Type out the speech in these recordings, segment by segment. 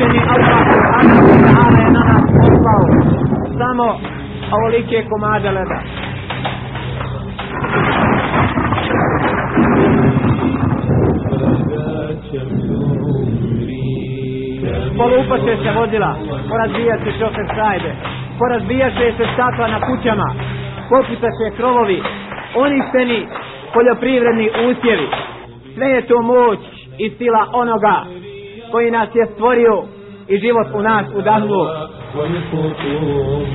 uzvišeni Allah subhanahu wa ta'ala je na nas poslao samo ovolike komade leda. Polupaće se vozila, porazbijaće šofer sajbe, porazbijaće se stakla na kućama, popucat se krovovi, uništeni poljoprivredni usjevi. Sve je to moć i sila onoga koji nas je stvorio i život u nas udahnuo. والخطوب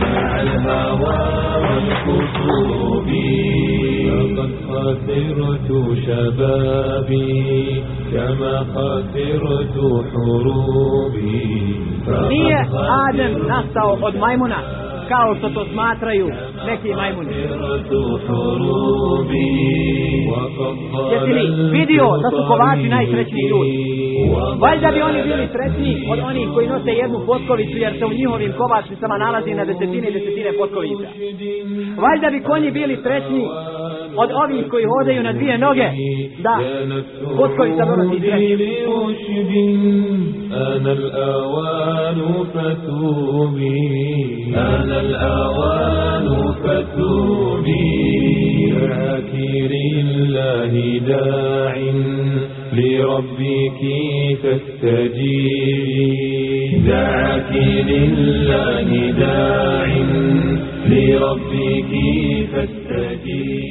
مع الهوى والخطوب لقد خسرت شبابي كما خسرت حروبي Nije Adem nastao od majmuna, kao što to smatraju neki majmuni. Jesi li vidio da su kovači najsrećniji ljudi? Valjda bi oni bili sretniji od onih koji nose jednu potkovicu jer se u njihovim kovačnicama nalazi na desetine i desetine potkovica. Valjda bi konji bili sretni od ovih koji hodaju na dvije noge da potkovica donosi. أنا الأوان فتوبي أنا الأوان فتوبي ذاكر الله داع لربك فاستجيبي دعك لله داع لربك فاستجيبي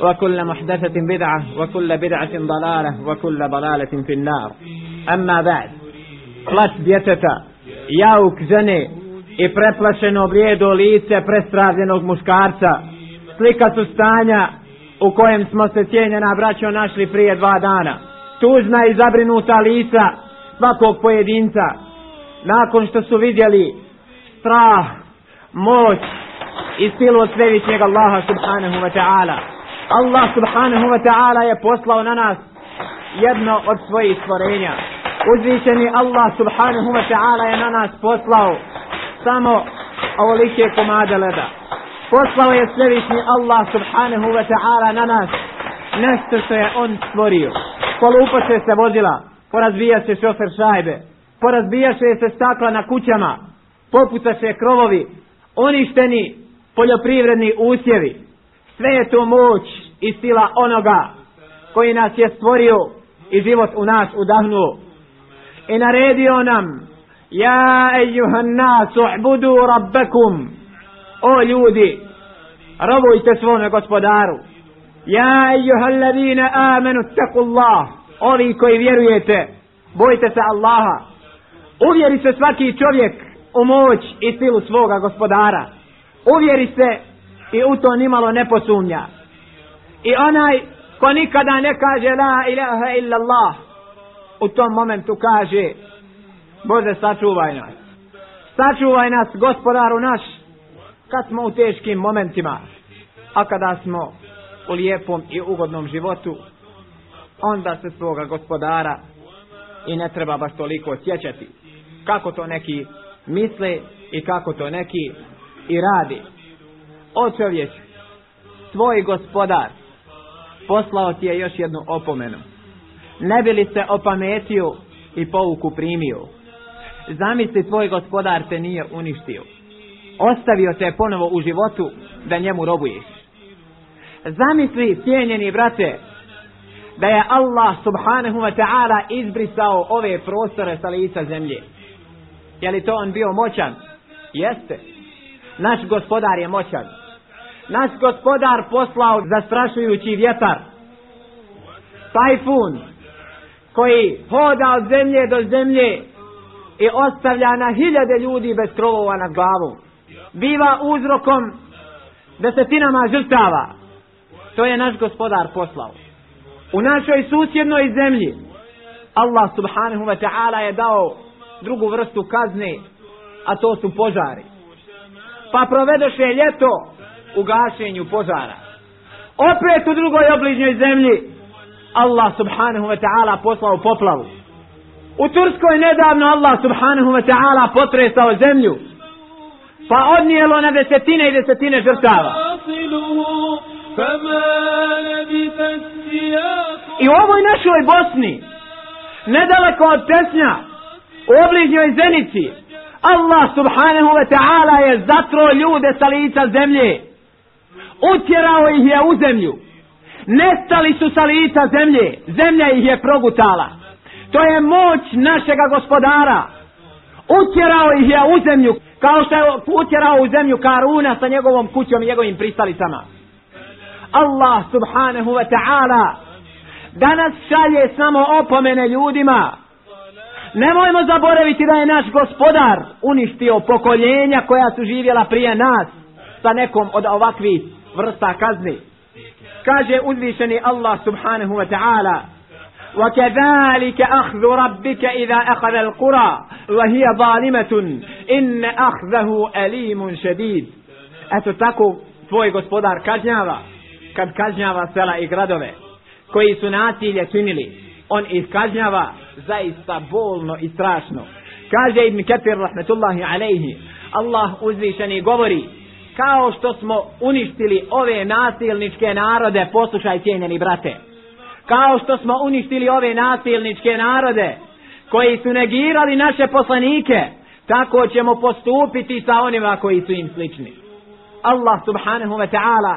وكل محدثة بدعة وكل بدعة ضلالة وكل ضلالة في النار أما بعد plač djeteta, jauk žene i preplašeno vrijedo lice prestravljenog muškarca, slika su stanja u kojem smo se cijenjena braćo našli prije dva dana. Tužna i zabrinuta lica svakog pojedinca, nakon što su vidjeli strah, moć i silu od svevišnjeg Allaha subhanahu wa ta'ala. Allah subhanahu wa ta'ala je poslao na nas jedno od svojih stvorenja. Uzvišeni Allah subhanahu wa ta'ala je na nas poslao samo ovolike komade leda. Poslao je svevišnji Allah subhanahu wa ta'ala na nas nešto što je on stvorio. Polupaše se vozila, porazbijaše šofer šajbe, porazbijaše se stakla na kućama, popucaše krovovi, uništeni poljoprivredni usjevi. Sve je to moć i sila onoga koji nas je stvorio i život u nas udahnuo. I naredio nam, ja ejuhan nas u'budu rabbekum, o ljudi, robujte svome gospodaru. Ja ejuhan ladine amenu teku Allah, ovi koji vjerujete, bojte se Allaha. Uvjeri se svaki čovjek u moć i silu svoga gospodara. Uvjeri se i u to nimalo ne posumnja. I onaj ko nikada ne kaže la ilaha illa Allah, u tom momentu kaže Bože sačuvaj nas. Sačuvaj nas gospodaru naš kad smo u teškim momentima. A kada smo u lijepom i ugodnom životu, onda se svoga gospodara i ne treba baš toliko sjećati. Kako to neki misle i kako to neki i radi. O čovječ, tvoj gospodar poslao ti je još jednu opomenu. Ne bi li se opametio i pouku primio? Zamisli tvoj gospodar te nije uništio. Ostavio te ponovo u životu da njemu robuješ. Zamisli, cijenjeni brate, da je Allah subhanahu wa ta'ala izbrisao ove prostore sa lica zemlje. Je li to on bio moćan? Jeste. Naš gospodar je moćan naš gospodar poslao zastrašujući vjetar. Tajfun, koji hoda od zemlje do zemlje i ostavlja na hiljade ljudi bez krovova nad glavom. Biva uzrokom desetinama žrtava. To je naš gospodar poslao. U našoj susjednoj zemlji Allah subhanahu wa ta'ala je dao drugu vrstu kazne, a to su požari. Pa provedoše ljeto u gašenju požara. Opet u drugoj obližnjoj zemlji Allah subhanahu wa ta'ala poslao poplavu. U Turskoj nedavno Allah subhanahu wa ta'ala potresao zemlju. Pa odnijelo na desetine i desetine žrtava. I u ovoj našoj Bosni, nedaleko od Tesnja, u obližnjoj Zenici, Allah subhanahu wa ta'ala je zatro ljude sa lica zemlje. Utjerao ih je u zemlju. Nestali su sa lica zemlje. Zemlja ih je progutala. To je moć našega gospodara. Utjerao ih je u zemlju. Kao što je utjerao u zemlju Karuna sa njegovom kućom i njegovim pristalicama. Allah subhanahu wa ta'ala danas šalje samo opomene ljudima. Nemojmo zaboraviti da je naš gospodar uništio pokoljenja koja su živjela prije nas sa nekom od ovakvih vrsta kazni. Kaže uzvišeni Allah subhanahu wa ta'ala وكذلك أخذ ربك إذا أخذ القرى وهي ظالمة إن أخذه أليم شديد Eto tako tvoj gospodar kažnjava kad kažnjava sela i gradove koji su nasilje činili on ih kažnjava zaista bolno i strašno kaže Ibn Ketir rahmetullahi alejhi Allah uzvišeni govori kao što smo uništili ove nasilničke narode poslušaj cijenjeni brate. Kao što smo uništili ove nasilničke narode koji su negirali naše poslanike tako ćemo postupiti sa onima koji su im slični. Allah subhanahu wa ta'ala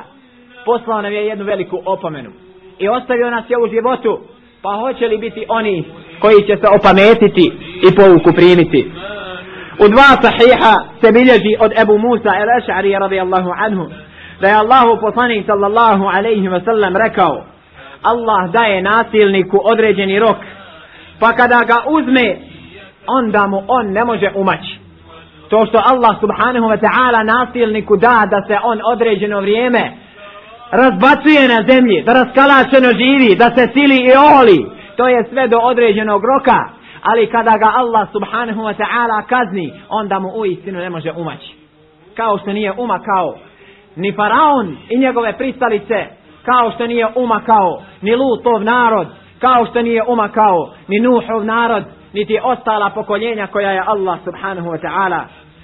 poslao nam je jednu veliku opomenu i ostavio nas je u životu pa hoće li biti oni koji će se opametiti i pouku primiti? U dva sahiha se bilježi od Ebu Musa el Eš'ari radijallahu anhu da je Allahu poslanik sallallahu alaihi wa sallam rekao Allah daje nasilniku određeni rok pa kada ga uzme onda mu on ne može umaći. To što Allah subhanahu wa ta'ala nasilniku da da se on određeno vrijeme razbacuje na zemlji da raskalačeno živi da se sili i oli to je sve do određenog roka ali kada ga Allah subhanahu wa ta'ala kazni onda mu u istinu ne može umaći kao što nije umakao ni faraon i njegove pristalice kao što nije umakao ni Lutov narod, kao što nije umakao ni Nuhov narod, niti ostala pokoljenja koja je Allah subhanahu wa ta'ala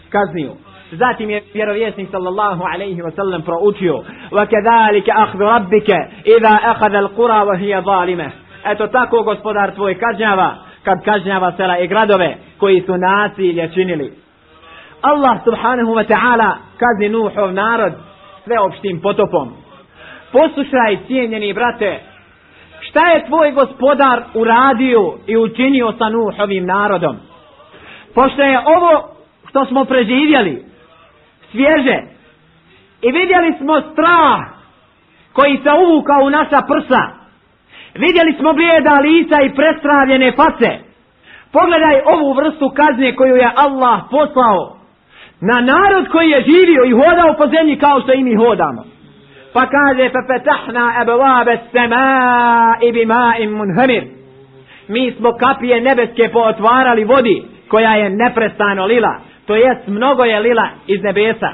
kaznio. Zatim je vjerovjesnik sallallahu alaihi wa sallam proučio وَكَذَلِكَ أَخْذُ رَبِّكَ إِذَا أَخَذَ الْقُرَى وَهِيَ ظَالِمَ Eto tako gospodar tvoj kažnjava kad kažnjava sela i gradove koji su nasilje činili. Allah subhanahu wa ta'ala kazni Nuhov narod sveopštim potopom poslušaj cijenjeni brate šta je tvoj gospodar uradio i učinio sa Nuhovim narodom pošto je ovo što smo preživjeli svježe i vidjeli smo strah koji se uvukao u naša prsa vidjeli smo blijeda lica i prestravljene face. Pogledaj ovu vrstu kazne koju je Allah poslao na narod koji je živio i hodao po zemlji kao što i mi hodamo. Pa kaže fa fatahna abwaab as-samaa'i bima'in munhamir. Mi smo kapije nebeske pootvarali vodi koja je neprestano lila to jest mnogo je lila iz nebesa.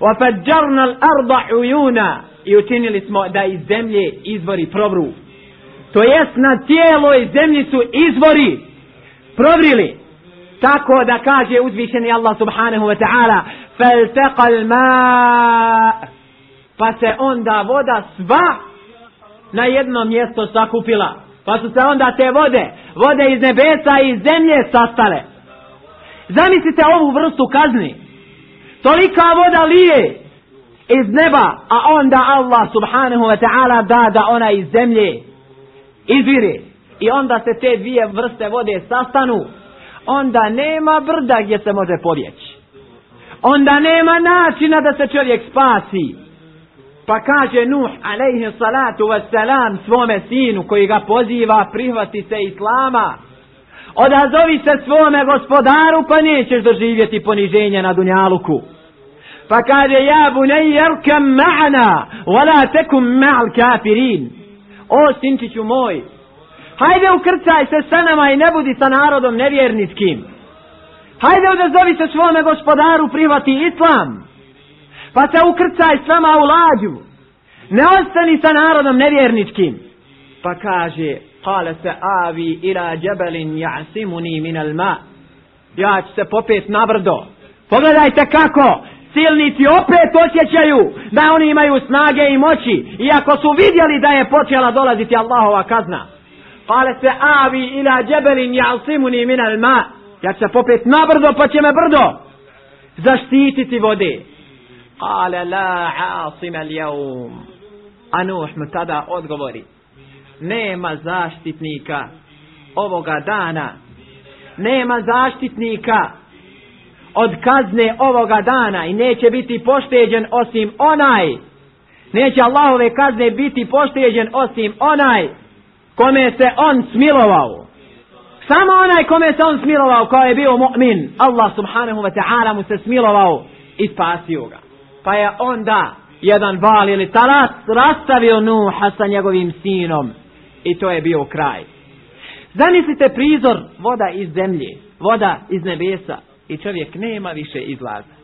Wa fajjarna al-arda uyuna. I učinili smo da iz zemlje izvori provru to jest na cijeloj zemlji su izvori provrili tako da kaže uzvišeni Allah subhanahu wa ta'ala faltaqa al-ma' pa se onda voda sva na jedno mjesto sakupila. Pa su se onda te vode, vode iz nebesa i iz zemlje sastale. Zamislite ovu vrstu kazni. Tolika voda lije iz neba, a onda Allah subhanahu wa ta'ala da da ona iz zemlje izvire. I onda se te dvije vrste vode sastanu. Onda nema brda gdje se može pobjeći. Onda nema načina da se čovjek spasi Pa kaže Nuh, alaihi salatu wassalam, svome sinu koji ga poziva, prihvati se Islama. Odazovi se svome gospodaru, pa nećeš doživjeti poniženje na Dunjaluku. Pa kaže, ja bunej jerkam ma'ana, wala tekum ma'al kafirin. O, sinčiću moj, hajde ukrcaj se sa nama i ne budi sa narodom nevjernickim. Hajde odazovi se svome gospodaru, prihvati Islam pa se ukrcaj s nama u lađu. Ne ostani sa narodom nevjerničkim. Pa kaže, kale se avi ila džebelin jasimuni minal ma. Ja ću se popet na brdo. Pogledajte kako, silnici opet osjećaju da oni imaju snage i moći. Iako su vidjeli da je počela dolaziti Allahova kazna. Kale se avi ila džebelin jasimuni minal ma. Ja ću se popet na brdo pa će me brdo zaštititi vode. Kale la asim al jaum. A Nuh mu tada odgovori. Nema zaštitnika ovoga dana. Nema zaštitnika od kazne ovoga dana i neće biti pošteđen osim onaj. Neće Allahove kazne biti pošteđen osim onaj kome se on smilovao. Samo onaj kome se on smilovao kao je bio mu'min. Allah subhanahu wa ta'ala mu se smilovao i spasio ga pa je onda jedan val ili talas rastavio Nuha sa njegovim sinom i to je bio kraj. Zamislite prizor voda iz zemlje, voda iz nebesa i čovjek nema više izlaza.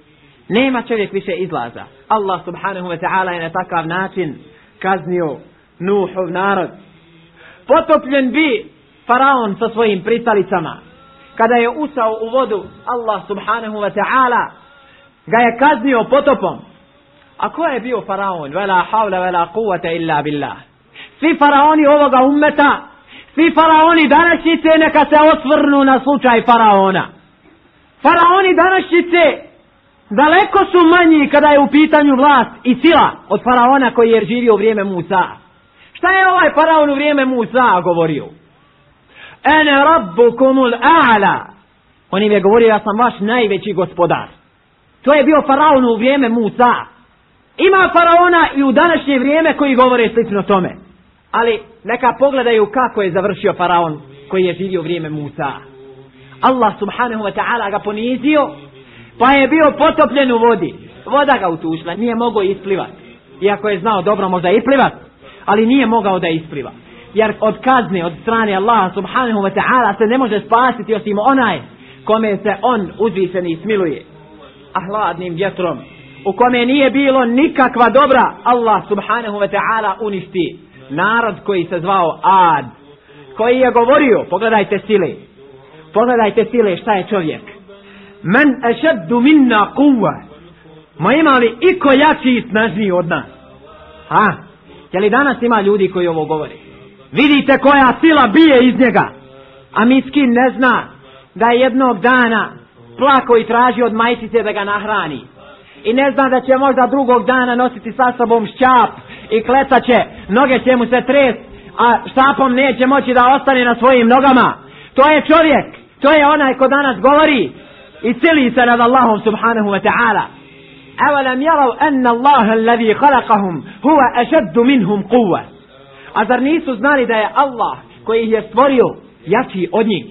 Nema čovjek više izlaza. Allah subhanahu wa ta'ala je na takav način kaznio Nuhov narod. Potopljen bi faraon sa svojim pristalicama. Kada je usao u vodu, Allah subhanahu wa ta'ala ga je kaznio potopom. A ko je bio faraon? Vela havla, vela kuvata illa billah. Svi faraoni ovoga ummeta, svi faraoni današnjice neka se osvrnu na slučaj faraona. Faraoni današnjice daleko su manji kada je u pitanju vlast i sila od faraona koji je živio u vrijeme Musa. Šta je ovaj faraon u vrijeme Musa govorio? Ene rabbukumul a'la. On im je govorio, ja sam vaš najveći gospodar. To je bio faraon u vrijeme Musa. Ima faraona i u današnje vrijeme koji govore slično tome. Ali neka pogledaju kako je završio faraon koji je živio u vrijeme Musa. Allah subhanahu wa ta'ala ga ponizio, pa je bio potopljen u vodi. Voda ga utušla, nije mogao isplivati. Iako je znao dobro možda isplivat, ali nije mogao da ispliva. Jer od kazne, od strane Allaha subhanahu wa ta'ala se ne može spasiti osim onaj kome se on uzvišeni smiluje. A hladnim vjetrom u kome nije bilo nikakva dobra, Allah subhanahu wa ta'ala uništi narod koji se zvao Ad, koji je govorio, pogledajte sile, pogledajte sile šta je čovjek. Men ešeddu minna kuva, ma ima li iko jači i snažniji od nas? Ha, je li danas ima ljudi koji ovo govori? Vidite koja sila bije iz njega, a miskin ne zna da je jednog dana plako i traži od majčice da ga nahrani i ne zna da će možda drugog dana nositi sa sobom šćap i kletaće, noge će mu se tres, a štapom neće moći da ostane na svojim nogama. To je čovjek, to je onaj ko danas govori i cili se nad Allahom subhanahu wa ta'ala. أولم يروا أن الله الذي خلقهم هو أشد منهم قوة A zar nisu znali da je Allah koji ih je stvorio jači od njih?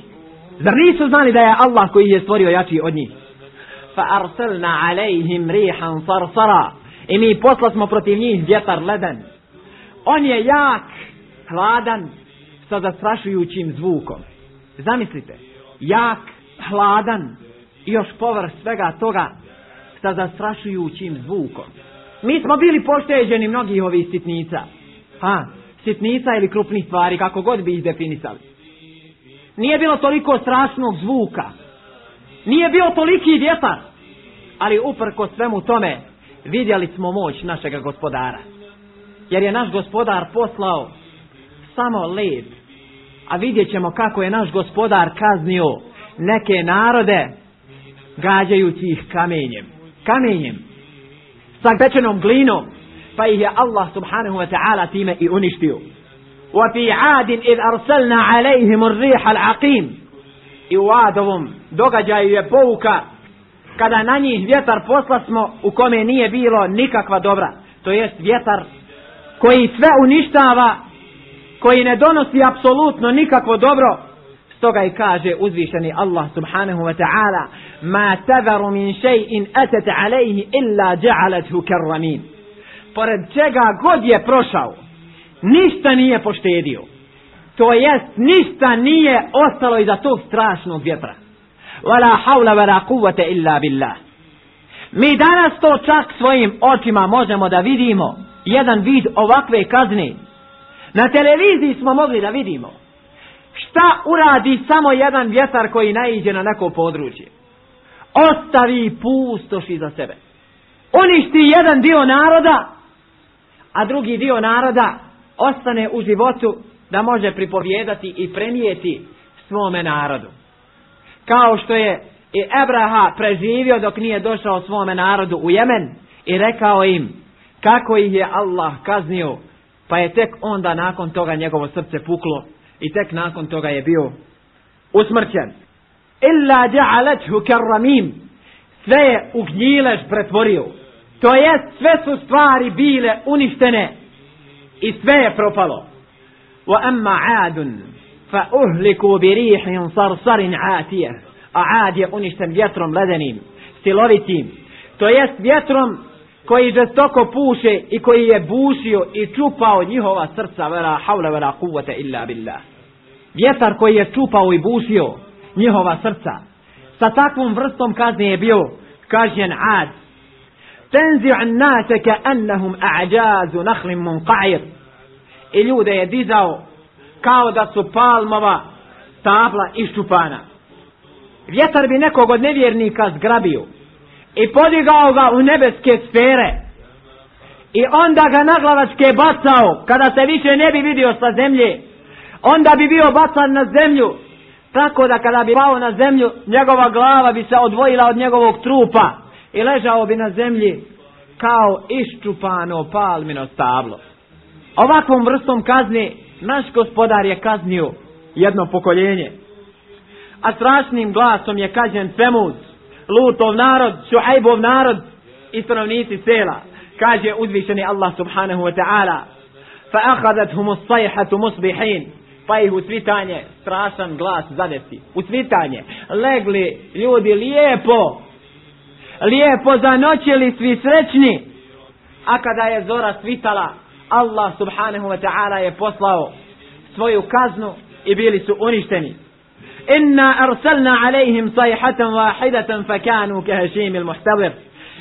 Zar nisu znali da je Allah koji ih je stvorio jači od njih? فأرسلنا عليهم ريحا صرصرا i mi posla smo protiv njih vjetar leden. On je jak, hladan, sa zastrašujućim zvukom. Zamislite, jak, hladan i još povrh svega toga sa zastrašujućim zvukom. Mi smo bili pošteđeni mnogih ovih sitnica. Ha, sitnica ili krupnih stvari, kako god bi ih definisali. Nije bilo toliko strašnog zvuka. Nije bio toliki vjetar ali uprko svemu tome vidjeli smo moć našega gospodara. Jer je naš gospodar poslao samo led A vidjet ćemo kako je naš gospodar kaznio neke narode gađajući ih kamenjem. Kamenjem. Sa pečenom glinom. Pa ih je Allah subhanahu wa ta'ala time i uništio. وفي عاد إذ أرسلنا عليهم الريح العقيم i u Adovom događaju je pouka kada na njih vjetar posla smo u kome nije bilo nikakva dobra. to jest vjetar koji sve uništava, koji ne donosi apsolutno nikakvo dobro, stoga i kaže uzvišeni Allah subhanahu wa ta'ala ma tavaru min še'in atat alejhi illa ja'alathu karramin. Pored čega god je prošao ništa nije poštedio. To jest ništa nije ostalo iza tog strašnog vjetra. Wala hawla wala quwwata illa billah. Mi danas to čak svojim očima možemo da vidimo. Jedan vid ovakve kazne na televiziji smo mogli da vidimo šta uradi samo jedan vjetar koji naiđe na neko područje. Ostavi pustoš iza sebe. Uništi jedan dio naroda a drugi dio naroda ostane u životu da može pripovjedati i premijeti svome narodu. Kao što je i Ebraha preživio dok nije došao svome narodu u Jemen i rekao im kako ih je Allah kaznio pa je tek onda nakon toga njegovo srce puklo i tek nakon toga je bio usmrćen. Illa ja'alathu karramim. Sve je u gnjilež pretvorio. To jest sve su stvari bile uništene i sve je propalo. Wa amma 'adun fa uhliku bi rihin sarsarin 'atiyah. A 'ad je uništen vjetrom ledenim, silovitim. To jest vjetrom koji žestoko puše i koji je bušio i čupao njihova srca vera havla vera kuvvete illa billah. Vjetar koji je čupao i bušio njihova srca. Sa takvom vrstom kazne je bio kažen ad. Tenzi an nase ka annahum a'đazu nahlim munqa'ir. I ljude je dizao kao da su palmova tabla iščupana. Vjetar bi nekog od nevjernika zgrabio i podigao ga u nebeske sfere. I onda ga naglavačke bacao kada se više ne bi vidio sa zemlje. Onda bi bio bacan na zemlju tako da kada bi pao na zemlju njegova glava bi se odvojila od njegovog trupa i ležao bi na zemlji kao iščupano palmino stablo. Ovakvom vrstom kazni naš gospodar je kaznio jedno pokoljenje a strašnim glasom je kažen Femuz. Lutov narod, Šuhajbov narod i stanovnici sela. Kaže uzvišeni Allah subhanahu wa ta'ala fa akhadathum as-sayhatu musbihin. Pa ih u svitanje strašan glas zadesi. U svitanje. Legli ljudi lijepo. Lijepo zanoćili svi srećni. A kada je zora svitala Allah subhanahu wa ta'ala je poslao svoju kaznu i bili su uništeni inna arsalna alejhim sayhatan wahidatan fakanu kahashim almuhtadir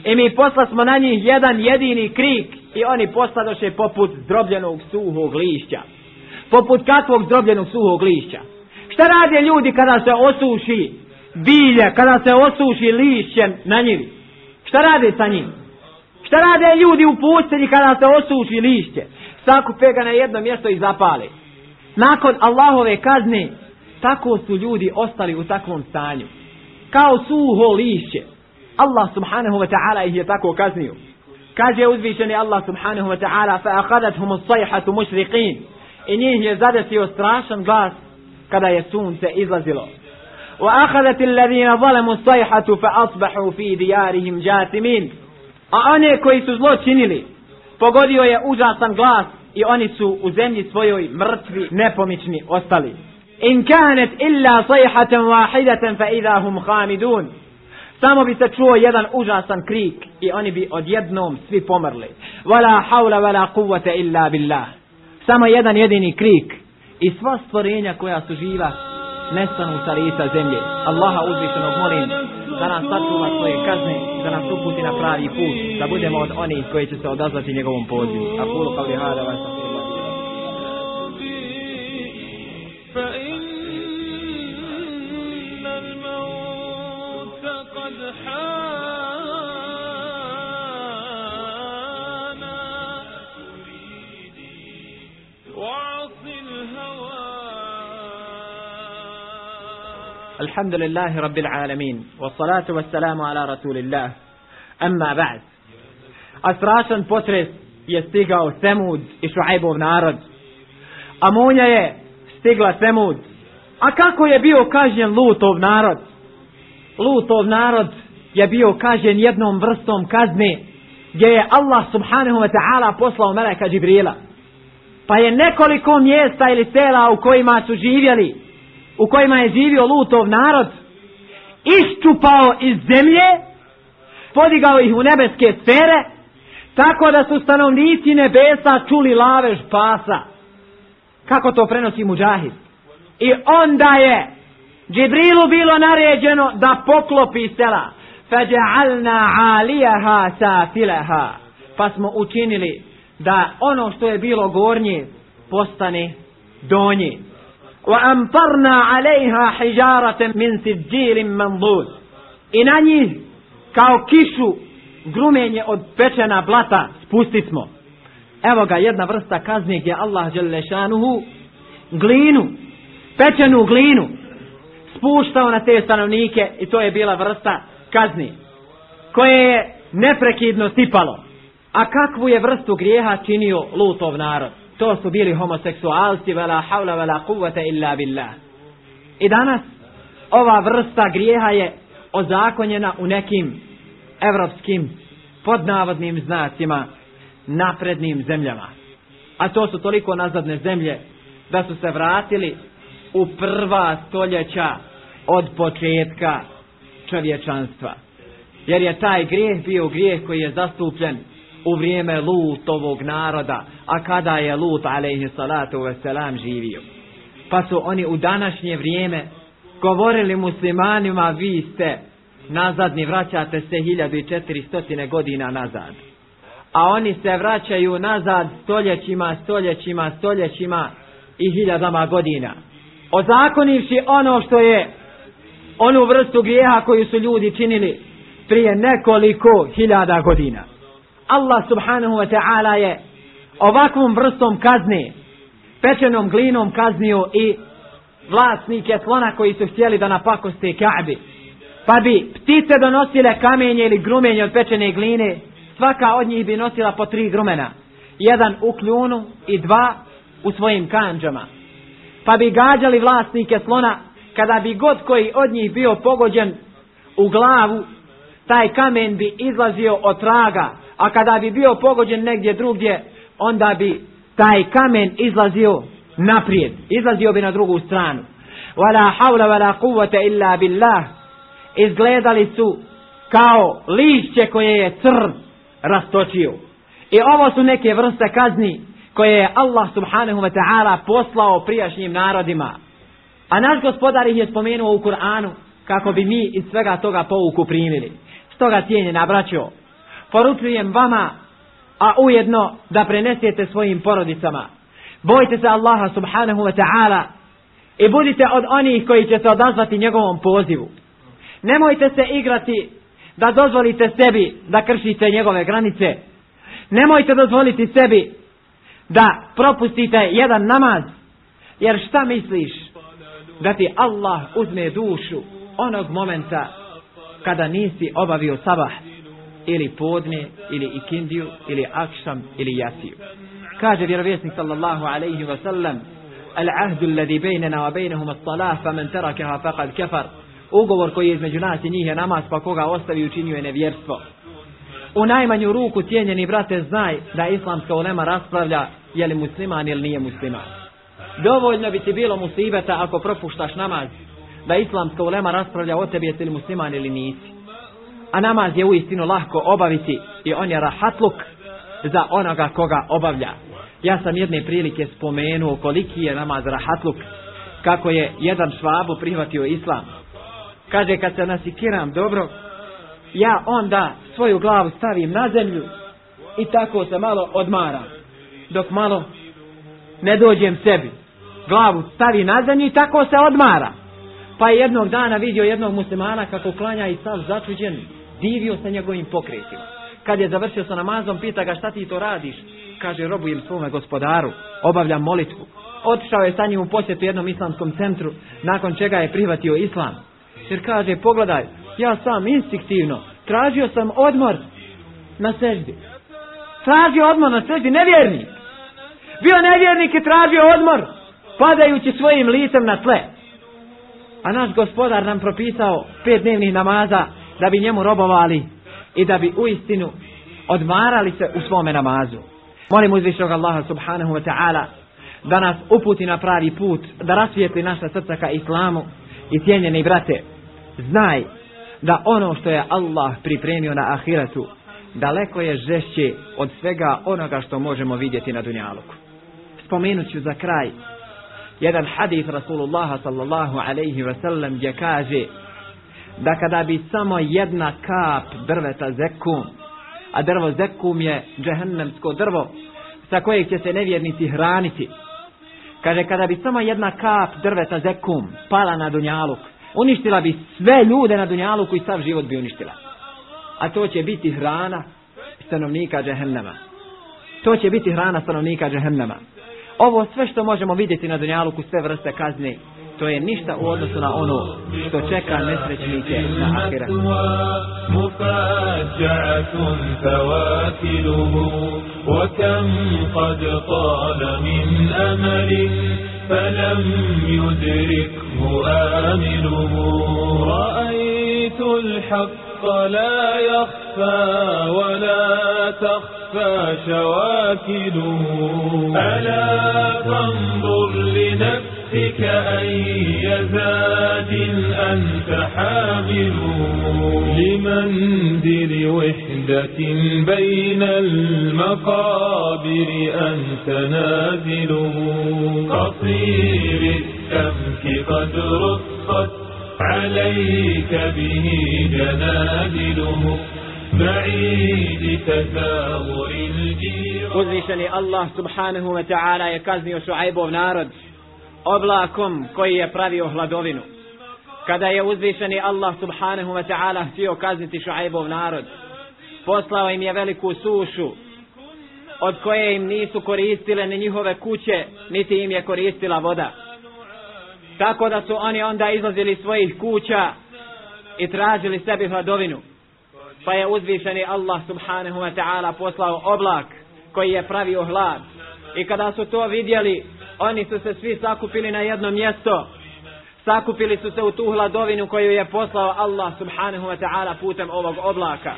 i mi posla smo na njih jedan jedini krik i oni posladoše poput zdrobljenog suhog lišća. Poput kakvog zdrobljenog suhog lišća? Šta rade ljudi kada se osuši bilje, kada se osuši lišće na njivi šta rade sa njim? Šta rade ljudi u pustinji kada se osuši lišće? Sakupe ga na jedno mjesto i zapale. Nakon Allahove kazne tako su ljudi ostali u takvom stanju. Kao suho lišće. Allah subhanahu wa ta'ala ih je tako kaznio. Kaže uzvišeni Allah subhanahu wa ta'ala fa akadathum as-sayhatu mushriqin. I njih je zadesio strašan glas kada je sunce izlazilo. Wa akhadat alladhina zalamu as-sayhatu fa asbahu fi diyarihim jathimin. A one koji su zlo činili, pogodio je užasan glas i oni su u zemlji svojoj mrtvi, nepomični ostali in kanet illa sajhatan wahidatan fa idha hum khamidun. Samo bi se čuo jedan užasan krik i oni bi odjednom svi pomrli. Wala hawla wala quwwata illa billah. Samo jedan jedini krik i sva stvorenja koja su živa nestanu sa lica zemlje. Allaha uzvišenog molim da nas sačuva svoje kazne da nas uputi na pravi put da budemo od onih koji će se odazvati njegovom pozivu. A kulu kao li hada vas الحمد لله رب العالمين والصلاة والسلام على رسول الله. أما بعد أسراشا potres je stigao Semud i Šuajbov narod. Amunja stigla Semud. A kako je bio kažnjen Lutov narod? Lutov narod je bio kažen jednom vrstom kazne gdje je Allah subhanahu wa ta'ala poslao meleka Džibrila. Pa je nekoliko mjesta ili sela u kojima su živjeli, u kojima je živio lutov narod, iščupao iz zemlje, podigao ih u nebeske sfere, tako da su stanovnici nebesa čuli lavež pasa. Kako to prenosi muđahid? I onda je Džibrilu bilo naređeno da poklopi sela. Fađa'alna alijaha safilaha. Pa smo učinili da ono što je bilo gornje postane donje. Wa amtarna alejha hijaratan min sijilin mandud. I na njih kao kišu grumenje od pečena blata spustismo. Evo ga jedna vrsta kazni gdje Allah Đelešanuhu glinu, pečenu glinu spuštao na te stanovnike i to je bila vrsta kazni koje je neprekidno sipalo. A kakvu je vrstu grijeha činio lutov narod? To su bili homoseksualci, vela havla, vela kuvvete illa billah. I danas ova vrsta grijeha je ozakonjena u nekim evropskim podnavodnim znacima naprednim zemljama. A to su toliko nazadne zemlje da su se vratili u prva stoljeća od početka čovječanstva. Jer je taj grijeh bio grijeh koji je zastupljen u vrijeme Lutovog naroda, a kada je Lut alaihi salatu veselam, živio. Pa su oni u današnje vrijeme govorili muslimanima vi ste nazadni, vraćate se 1400 godina nazad. A oni se vraćaju nazad stoljećima, stoljećima, stoljećima i hiljadama godina. Ozakonivši ono što je onu vrstu grijeha koju su ljudi činili prije nekoliko hiljada godina. Allah subhanahu wa ta'ala je ovakvom vrstom kazne, pečenom glinom kaznio i vlasnike slona koji su htjeli da napakoste Ka'bi. Pa bi ptice donosile kamenje ili grumenje od pečene gline, svaka od njih bi nosila po tri grumena. Jedan u kljunu i dva u svojim kanđama. Pa bi gađali vlasnike slona, kada bi god koji od njih bio pogođen u glavu, taj kamen bi izlazio od traga, a kada bi bio pogođen negdje drugdje, onda bi taj kamen izlazio naprijed, izlazio bi na drugu stranu. Wala hawla wala kuvvete illa billah. Izgledali su kao lišće koje je crn rastočio. I ovo su neke vrste kazni koje je Allah subhanahu wa ta'ala poslao prijašnjim narodima. A naš gospodar ih je spomenuo u Kur'anu kako bi mi iz svega toga pouku primili. Stoga cijenje nabraćo, poručujem vama, a ujedno da prenesete svojim porodicama. Bojte se Allaha subhanahu wa ta'ala i budite od onih koji će se odazvati njegovom pozivu. Nemojte se igrati da dozvolite sebi da kršite njegove granice. Nemojte dozvoliti sebi da propustite jedan namaz. Jer šta misliš? Da ti Allah uzme dušu onog momenta kada nisi obavio sabah ili podne, ili ikindiju, ili akšam, ili jasiju. Kaže vjerovjesnik sallallahu alaihi wa sallam, Al-ahdu alladhi bejnena wa bejnehum as-salah, faman terakaha faqad kafar. Ugovor koji je između nas i njih je namaz, pa koga ostavi učinio je nevjerstvo. U najmanju ruku cijenjeni brate znaj da islamska ulema raspravlja je li musliman ili nije musliman. Dovoljno bi ti bilo musibeta ako propuštaš namaz, da islamska ulema raspravlja o tebi jesi li musliman ili nisi a namaz je uistinu lahko obaviti i on je rahatluk za onoga koga obavlja. Ja sam jedne prilike spomenuo koliki je namaz rahatluk, kako je jedan švabu prihvatio islam. Kaže, kad se nasikiram dobro, ja onda svoju glavu stavim na zemlju i tako se malo odmaram. Dok malo ne dođem sebi. Glavu stavi na zemlju i tako se odmara. Pa je jednog dana vidio jednog muslimana kako klanja i sav začuđen divio se njegovim pokretima. Kad je završio sa namazom, pita ga šta ti to radiš? Kaže, robujem svome gospodaru, obavljam molitvu. Otišao je sa njim u posjetu jednom islamskom centru, nakon čega je prihvatio islam. Jer kaže, pogledaj, ja sam instinktivno, tražio sam odmor na seždi. Tražio odmor na seždi, nevjernik. Bio nevjernik i tražio odmor, padajući svojim licem na tle. A naš gospodar nam propisao pet dnevnih namaza da bi njemu robovali i da bi u istinu odmarali se u svome namazu. Molim uzvišnog Allaha subhanahu wa ta'ala da nas uputi na pravi put, da rasvijetli naša srca ka islamu i cijenjeni brate, znaj da ono što je Allah pripremio na ahiratu daleko je žešće od svega onoga što možemo vidjeti na dunjaluku. Spomenut ću za kraj jedan hadith Rasulullaha sallallahu alaihi ve sellem gdje kaže da kada bi samo jedna kap drveta zekum, a drvo zekum je džehennemsko drvo sa kojeg će se nevjernici hraniti, kaže kada bi samo jedna kap drveta zekum pala na dunjaluk, uništila bi sve ljude na dunjalu koji sav život bi uništila. A to će biti hrana stanovnika džehennama. To će biti hrana stanovnika džehennama. Ovo sve što možemo vidjeti na dunjaluku, sve vrste kazne, to je ništa u odnosu na ono što čeka nesrećnike na ahiret. Mufađa'atun fawakiluhu wa kam qad tala min amalin falam yudrikhu amiluhu ra'aytu al-haqqa la yakhfa wa la takhfa نفسك أي زاد أنت حامل لمنزل وحدة بين المقابر أنت نازله قصير السمك قد رصت عليك به جنادله بعيد Uzvišeni Allah subhanahu wa ta'ala je kaznio Šuajbov narod. Oblakom koji je pravio hladovinu. Kada je uzvišeni Allah subhanahu wa ta'ala htio kazniti šuajbov narod, poslao im je veliku sušu, od koje im nisu koristile ni njihove kuće, niti im je koristila voda. Tako da su oni onda izlazili svojih kuća i tražili sebi hladovinu. Pa je uzvišeni Allah subhanahu wa ta'ala poslao oblak koji je pravio hlad. I kada su to vidjeli, oni su se svi sakupili na jedno mjesto. Sakupili su se u tu hladovinu koju je poslao Allah subhanahu wa ta'ala putem ovog oblaka.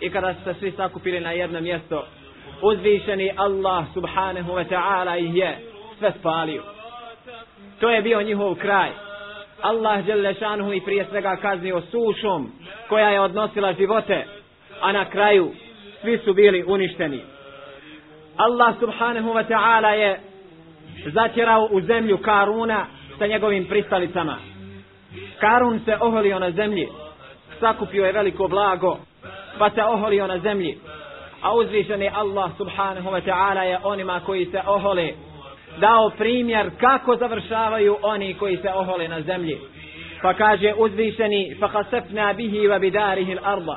I kada su se svi sakupili na jedno mjesto uzvišeni Allah subhanahu wa ta'ala ih je sve spalio. To je bio njihov kraj. Allah žele šanuhu i prije svega kaznio sušom koja je odnosila živote a na kraju svi su bili uništeni. Allah subhanahu wa ta'ala je zatjerao u zemlju Karuna sa njegovim pristalicama. Karun se oholio na zemlji, sakupio je veliko blago, pa se oholio na zemlji. A uzvišeni Allah subhanahu wa ta'ala je onima koji se ohole dao primjer kako završavaju oni koji se ohole na zemlji. Pa kaže uzvišeni, fa kasefna bihi wa bidarihi l'arba.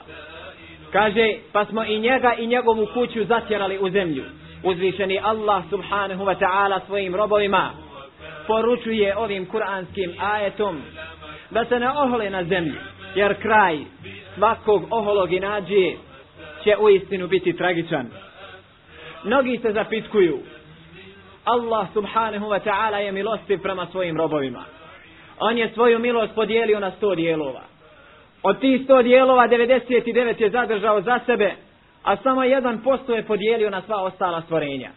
Kaže, pa smo i njega i njegovu kuću zatjerali u zemlju uzvišeni Allah subhanahu wa ta'ala svojim robovima poručuje ovim kuranskim ajetom da se ne ohole na zemlji jer kraj svakog oholog i će u istinu biti tragičan. Mnogi se zapitkuju Allah subhanahu wa ta'ala je milostiv prema svojim robovima. On je svoju milost podijelio na sto dijelova. Od tih sto dijelova 99 je zadržao za sebe a samo jedan posto je podijelio na sva ostala stvorenja.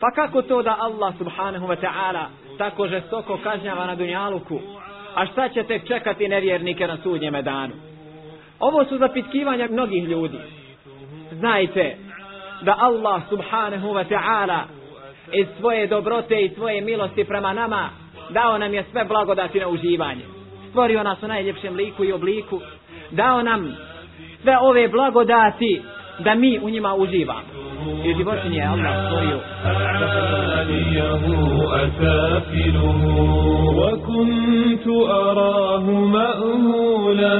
Pa kako to da Allah subhanahu wa ta'ala tako žestoko kažnjava na dunjaluku, a šta će tek čekati nevjernike na sudnjeme danu? Ovo su zapitkivanja mnogih ljudi. Znajte da Allah subhanahu wa ta'ala iz svoje dobrote i svoje milosti prema nama dao nam je sve blagodati na uživanje. Stvorio nas u najljepšem liku i obliku. Dao nam sve ove blagodati da mi u njima uživamo. I životinje je Allah stvorio. وكنت أراه مأهولا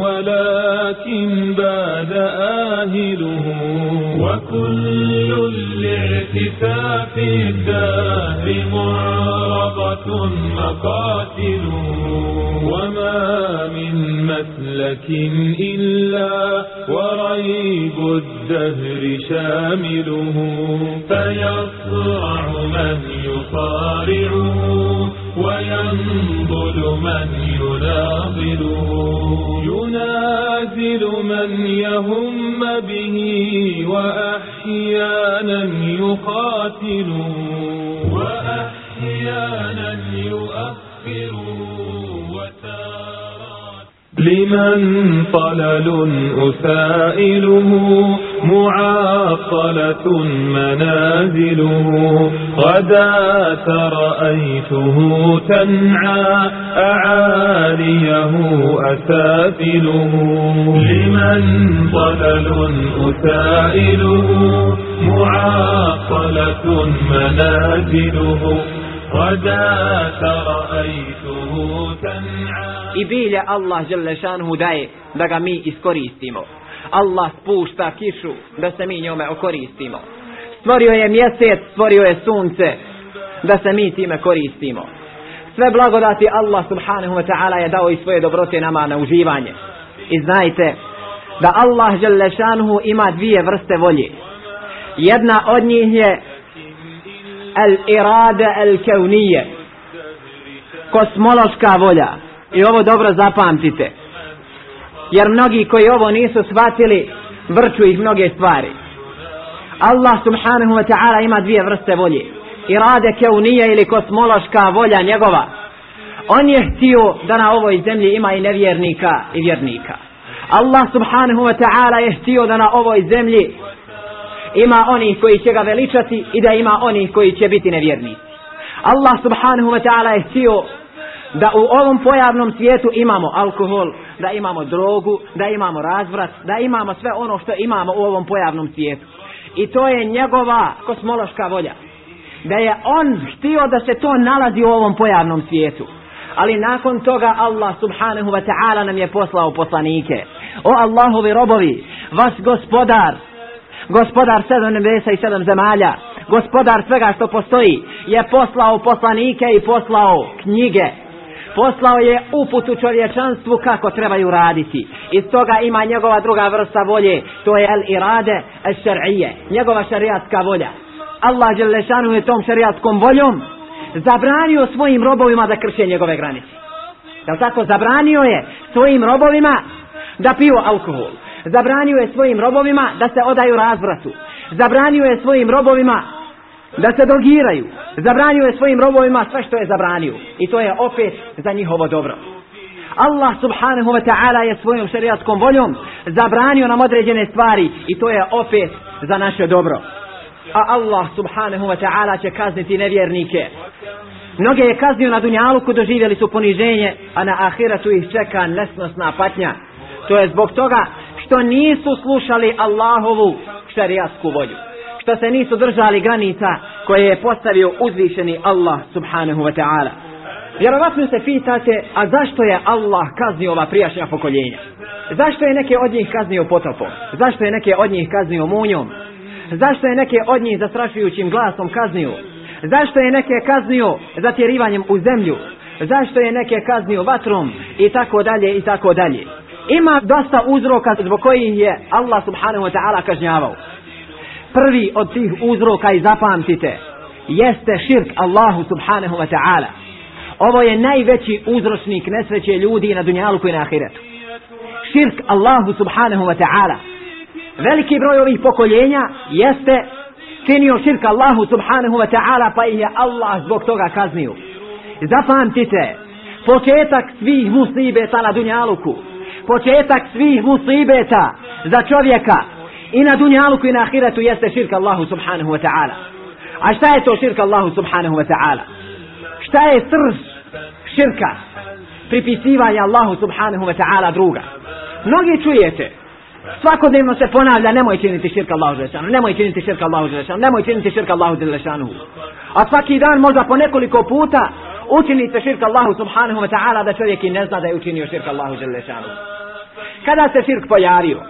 ولكن باد آهله وكل الاعتساف الدهر معرضة مقاتله وما من مسلك إلا وريب الدهر شامله فيصرع من يصارعه وينضل من يناضله ينازل من يهم به وأحيانا يقاتل وأحيانا يؤخر لمن طلل أسائله معاطلة منازله. غدا رأيته تنعى أعاليه أسافله. لمن طلل أسائله معاطلة منازله. غدا رأيته تنعى i bilje Allah Đelešanhu daje da ga mi iskoristimo. Allah spušta kišu da se mi njome okoristimo. Stvorio je mjesec, stvorio je sunce da se mi time koristimo. Sve blagodati Allah subhanahu wa ta'ala je dao i svoje dobrote nama na uživanje. I znajte da Allah Đelešanhu ima dvije vrste volje. Jedna od njih je al-irada al-kaunije kosmološka volja I ovo dobro zapamtite. Jer mnogi koji ovo nisu shvatili, vrču ih mnoge stvari. Allah subhanahu wa ta'ala ima dvije vrste volje. I rade keunije ili kosmološka volja njegova. On je htio da na ovoj zemlji ima i nevjernika i vjernika. Allah subhanahu wa ta'ala je htio da na ovoj zemlji ima oni koji će ga veličati i da ima oni koji će biti nevjernici. Allah subhanahu wa ta'ala je htio da u ovom pojavnom svijetu imamo alkohol, da imamo drogu, da imamo razvrat, da imamo sve ono što imamo u ovom pojavnom svijetu. I to je njegova kosmološka volja. Da je on htio da se to nalazi u ovom pojavnom svijetu. Ali nakon toga Allah subhanahu wa ta'ala nam je poslao poslanike. O Allahovi robovi, vas gospodar, gospodar sedam nebesa i sedam zemalja, gospodar svega što postoji, je poslao poslanike i poslao knjige, poslao je uputu čovječanstvu kako trebaju raditi. Iz toga ima njegova druga vrsta volje, to je el irade el šar'ije, njegova šarijatska volja. Allah Đelešanu je tom šarijatskom voljom zabranio svojim robovima da krše njegove granice. Da tako zabranio je svojim robovima da piju alkohol. Zabranio je svojim robovima da se odaju razvratu. Zabranio je svojim robovima da se drogiraju. Zabranio je svojim robovima sve što je zabranio. I to je opet za njihovo dobro. Allah subhanahu wa ta'ala je svojom šariatskom voljom zabranio nam određene stvari i to je opet za naše dobro. A Allah subhanahu wa ta'ala će kazniti nevjernike. Mnoge je kaznio na dunjaluku, doživjeli su poniženje, a na ahiratu ih čeka nesnosna patnja. To je zbog toga što nisu slušali Allahovu šariatsku volju što se nisu držali granica koje je postavio uzvišeni Allah subhanahu wa ta'ala. Vjerovatno se pitate, a zašto je Allah kaznio ova prijašnja pokoljenja? Zašto je neke od njih kaznio potopom? Zašto je neke od njih kaznio munjom? Zašto je neke od njih zastrašujućim glasom kaznio? Zašto je neke kaznio zatjerivanjem u zemlju? Zašto je neke kaznio vatrom? I tako dalje, i tako dalje. Ima dosta uzroka zbog kojih je Allah subhanahu wa ta'ala kažnjavao prvi od tih uzroka i zapamtite jeste širk Allahu subhanahu wa ta'ala. Ovo je najveći uzročnik nesreće ljudi na dunjalu i na ahiretu. Širk Allahu subhanahu wa ta'ala. Veliki broj ovih pokoljenja jeste činio širk Allahu subhanahu wa ta'ala pa je Allah zbog toga kaznio. Zapamtite početak svih musibeta na dunjaluku početak svih musibeta za čovjeka i na dunjaluku i na ahiretu jeste širk Allahu subhanahu wa ta'ala. A šta je to širk Allahu subhanahu wa ta'ala? Šta je srž širka? Pripisivanje Allahu subhanahu wa ta'ala druga. Mnogi čujete, svakodnevno se ponavlja, nemoj činiti širk Allahu zelašanu, nemoj činiti širk Allahu zelašanu, nemoj činiti širk Allahu zelašanu. A svaki dan, možda po nekoliko puta, učinite širk Allahu subhanahu wa ta'ala da čovjek i ne zna da je učinio širk Allahu zelašanu. Kada se širk pojavio?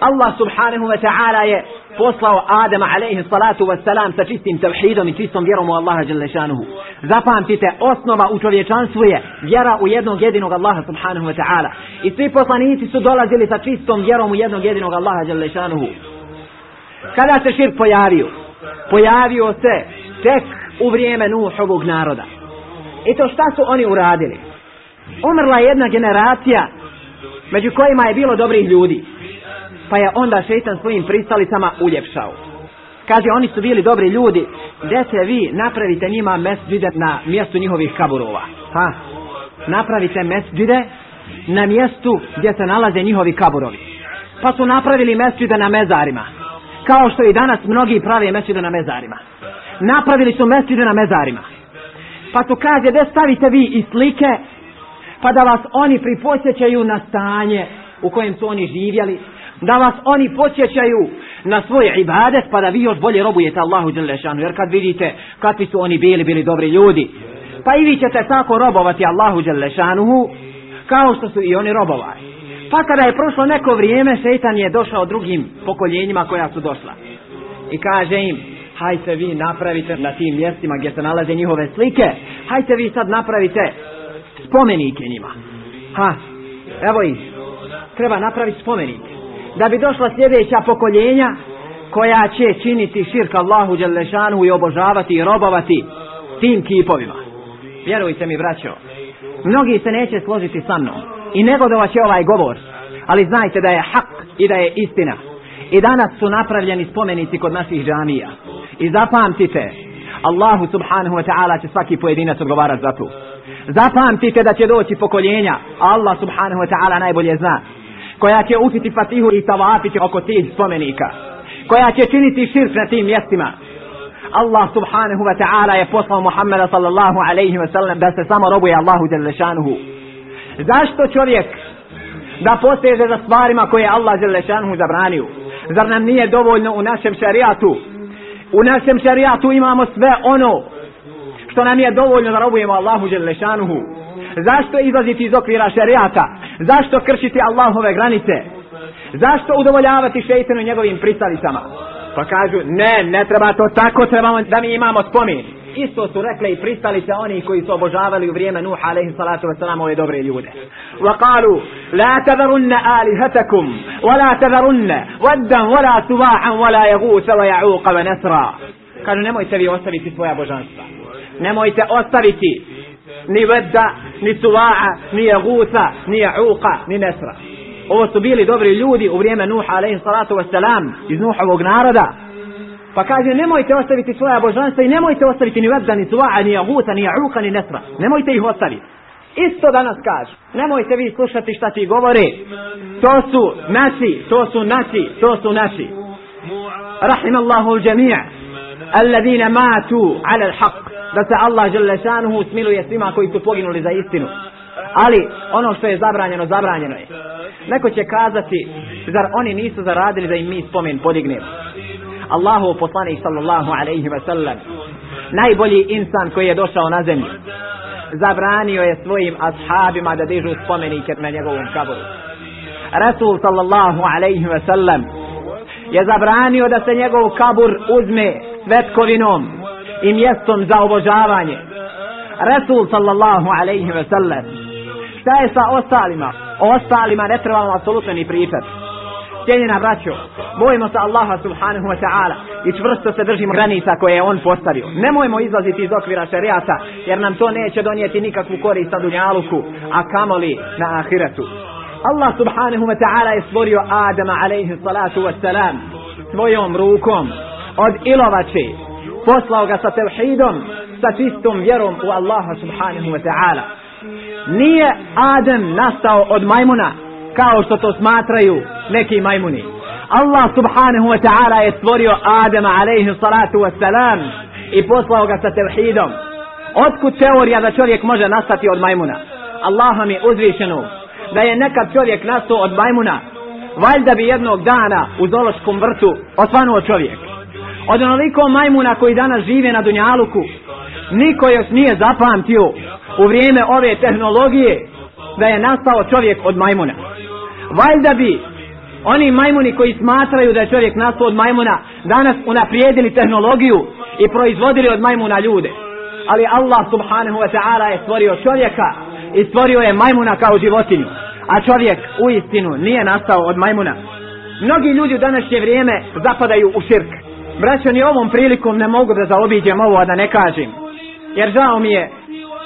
Allah subhanahu wa ta'ala je poslao Adama alaihi salatu wa salam sa čistim tevhidom i čistom vjerom u Allaha jalla šanuhu. Zapamtite, osnova u čovječanstvu je vjera u jednog jedinog Allaha subhanahu wa ta'ala. I svi poslanici su dolazili sa čistom vjerom u jednog jedinog Allaha jalla šanuhu. Kada se širk pojavio? Pojavio se tek u vrijeme Nuhovog naroda. I to šta su oni uradili? Umrla je jedna generacija među kojima je bilo dobrih ljudi. Pa je onda šeitan svojim pristalicama uljepšao. Kaže, oni su bili dobri ljudi, gdje se vi napravite njima mesđide na mjestu njihovih kaburova. Ha? Napravite mesđide na mjestu gdje se nalaze njihovi kaburovi. Pa su napravili mesđide na mezarima. Kao što i danas mnogi prave mesđide na mezarima. Napravili su mesđide na mezarima. Pa su kaže, gdje stavite vi i slike, pa da vas oni priposjećaju na stanje u kojem su oni živjeli, da vas oni posjećaju na svoj ibadet pa da vi još bolje robujete Allahu Đelešanu. Jer kad vidite kakvi su oni bili bili dobri ljudi pa i vi ćete tako robovati Allahu Đelešanu kao što su i oni robovali. Pa kada je prošlo neko vrijeme šeitan je došao drugim pokoljenjima koja su došla. I kaže im hajte vi napravite na tim mjestima gdje se nalaze njihove slike hajte vi sad napravite spomenike njima. Ha evo ih. Treba napraviti spomenike da bi došla sljedeća pokoljenja koja će činiti širk Allahu Đelešanu i obožavati i robovati tim kipovima. Vjerujte mi, braćo, mnogi se neće složiti sa mnom i negodovat će ovaj govor, ali znajte da je hak i da je istina. I danas su napravljeni spomenici kod naših džamija. I zapamtite, Allahu subhanahu wa ta'ala će svaki pojedinac odgovarati za to. Zapamtite da će doći pokoljenja, Allah subhanahu wa ta'ala najbolje zna koja će učiti fatihu i tavafiti oko tih spomenika, koja će činiti širk na tim mjestima. Allah subhanahu wa ta'ala je poslao Muhammeda sallallahu alaihi wa sallam da se samo robuje Allahu šanuhu. Zašto čovjek da posteže za stvarima koje Allah šanuhu zabranio? Zar nam nije dovoljno u našem šarijatu? U našem šarijatu imamo sve ono što nam je dovoljno da robujemo Allahu šanuhu. Zašto izlaziti iz okvira šerijata? Zašto kršiti Allahove granice? Zašto udovoljavati šeitanu njegovim pristalicama? Pa kažu, ne, ne treba to tako, trebamo da mi imamo spomin. Isto su rekli i pristalice oni koji su obožavali u vrijeme Nuh alaihi salatu wasalam ove dobre ljude. Wa kalu, la tadharunna alihatakum, wa la tadharunna, waddan, wa la suvahan, wa la jagusa, wa ja'uqa, wa nasra. Kažu, nemojte vi ostaviti svoja božanstva. Nemojte ostaviti ni vedda, ni suva'a, ni jagusa, ni Jauka, ni nesra. Ovo su bili dobri ljudi u vrijeme Nuha alaihi salatu wasalam iz Nuhovog naroda. Pa kaže nemojte ostaviti svoja božanstva i nemojte ostaviti ni vedda, ni suva'a, ni jagusa, ni Jauka, ni nesra. Nemojte ih ostaviti. Isto danas kaže, nemojte vi slušati šta ti govore. To su naši, to su naši, to su naši. Rahim Allahu al-đamija. alladhina matu ala al-haq da se Allah žele šanuhu smiluje svima koji su poginuli za istinu. Ali ono što je zabranjeno, zabranjeno je. Neko će kazati, zar oni nisu zaradili da im mi spomen podignemo. Allahu poslanik sallallahu alaihi wa sallam, najbolji insan koji je došao na zemlju, zabranio je svojim ashabima da dižu spomenike na njegovom kaboru. Rasul sallallahu alaihi wa sallam je zabranio da se njegov kabur uzme svetkovinom i mjestom za obožavanje. Resul sallallahu alaihi ve sellem. Šta je sa ostalima? O ostalima ne trebamo apsolutno ni pričati. Cijenjena braćo, bojimo se Allaha subhanahu wa ta'ala i čvrsto se držimo granica koje je on postavio. Nemojmo izlaziti iz okvira šerijata jer nam to neće donijeti nikakvu korist na dunjaluku, a kamoli na ahiretu. Allah subhanahu wa ta'ala je stvorio Adama alaihi salatu wa salam svojom rukom od ilovače poslao ga sa tevhidom, sa čistom vjerom u Allaha subhanahu wa ta'ala. Nije Adem nastao od majmuna, kao što to smatraju neki majmuni. Allah subhanahu wa ta'ala je stvorio Adama alaihi salatu wa salam i poslao ga sa tevhidom. Otkud teorija da čovjek može nastati od majmuna? Allaha mi uzvišenu da je nekad čovjek nastao od majmuna, valjda bi jednog dana u zološkom vrtu osvanuo čovjek od onoliko majmuna koji danas žive na Dunjaluku, niko još nije zapamtio u vrijeme ove tehnologije da je nastao čovjek od majmuna. Valjda bi oni majmuni koji smatraju da je čovjek nastao od majmuna danas unaprijedili tehnologiju i proizvodili od majmuna ljude. Ali Allah subhanahu wa ta'ala je stvorio čovjeka i stvorio je majmuna kao životinju. A čovjek u istinu nije nastao od majmuna. Mnogi ljudi u današnje vrijeme zapadaju u širk. Braćo, ni ovom prilikom ne mogu da zaobiđem ovo, a da ne kažem. Jer žao mi je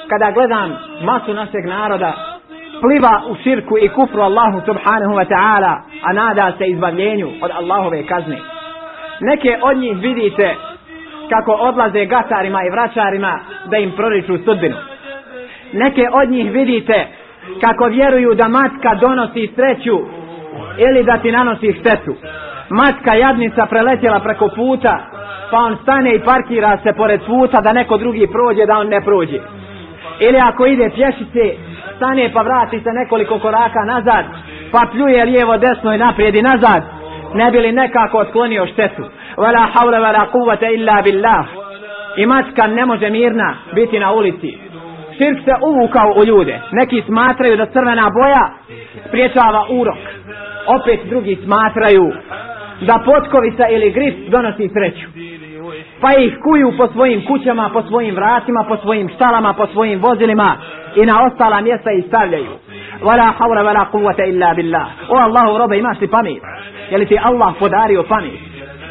kada gledam masu našeg naroda pliva u širku i kufru Allahu subhanahu wa ta'ala a nada se izbavljenju od Allahove kazne. Neke od njih vidite kako odlaze gatarima i vraćarima da im proriču sudbinu. Neke od njih vidite kako vjeruju da matka donosi sreću ili da ti nanosi štetu matka jadnica preletjela preko puta pa on stane i parkira se pored puta da neko drugi prođe da on ne prođe. Ili ako ide pješice stane pa vrati se nekoliko koraka nazad pa pljuje lijevo desno i naprijed i nazad ne bi li nekako otklonio štetu. Wala hawla wala quwwata illa billah. I matka ne može mirna biti na ulici. Širk se uvukao u ljude. Neki smatraju da crvena boja spriječava urok. Opet drugi smatraju da potkovica ili grif donosi sreću pa ih kuju po svojim kućama, po svojim vratima, po svojim štalama, po svojim vozilima i na ostala mjesta ih stavljaju. Vala havra vala kuvvata illa billah. O Allahu robe imaš li pamet? Je li ti Allah podario pamet?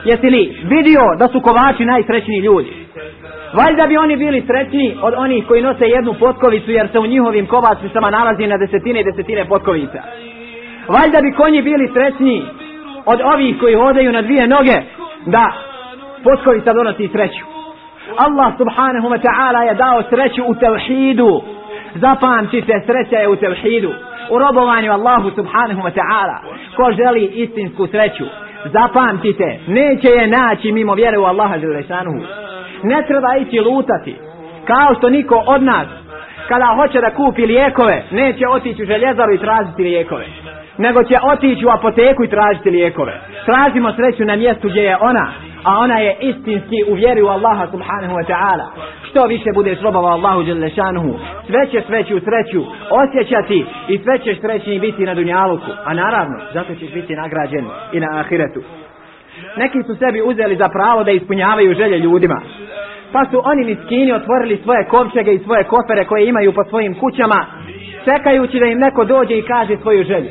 Jesi li vidio da su kovači najsrećniji ljudi? Valjda bi oni bili srećni od onih koji nose jednu potkovicu jer se u njihovim kovacicama nalazi na desetine i desetine potkovica. Valjda bi konji bili srećni od ovih koji hodaju na dvije noge da potkovica donosi sreću. Allah subhanahu wa ta'ala je dao sreću u tevhidu. Zapamtite, sreća je u tevhidu. U robovanju Allahu subhanahu wa ta'ala. Ko želi istinsku sreću, zapamtite, neće je naći mimo vjere u Allaha zelešanuhu. Ne treba ići lutati. Kao što niko od nas, kada hoće da kupi lijekove, neće otići u željezaru i tražiti lijekove. Nego će otići u apoteku i tražiti lijekove. Tražimo sreću na mjestu gdje je ona a ona je istinski u vjeri u Allaha subhanahu wa ta'ala. Što više budeš robava Allahu djelešanuhu, sve ćeš sreću sreću osjećati i sve ćeš srećni biti na dunjaluku. A naravno, zato ćeš biti nagrađen i na ahiretu. Neki su sebi uzeli za pravo da ispunjavaju želje ljudima. Pa su oni miskini otvorili svoje kovčege i svoje kofere koje imaju po svojim kućama, čekajući da im neko dođe i kaže svoju želju.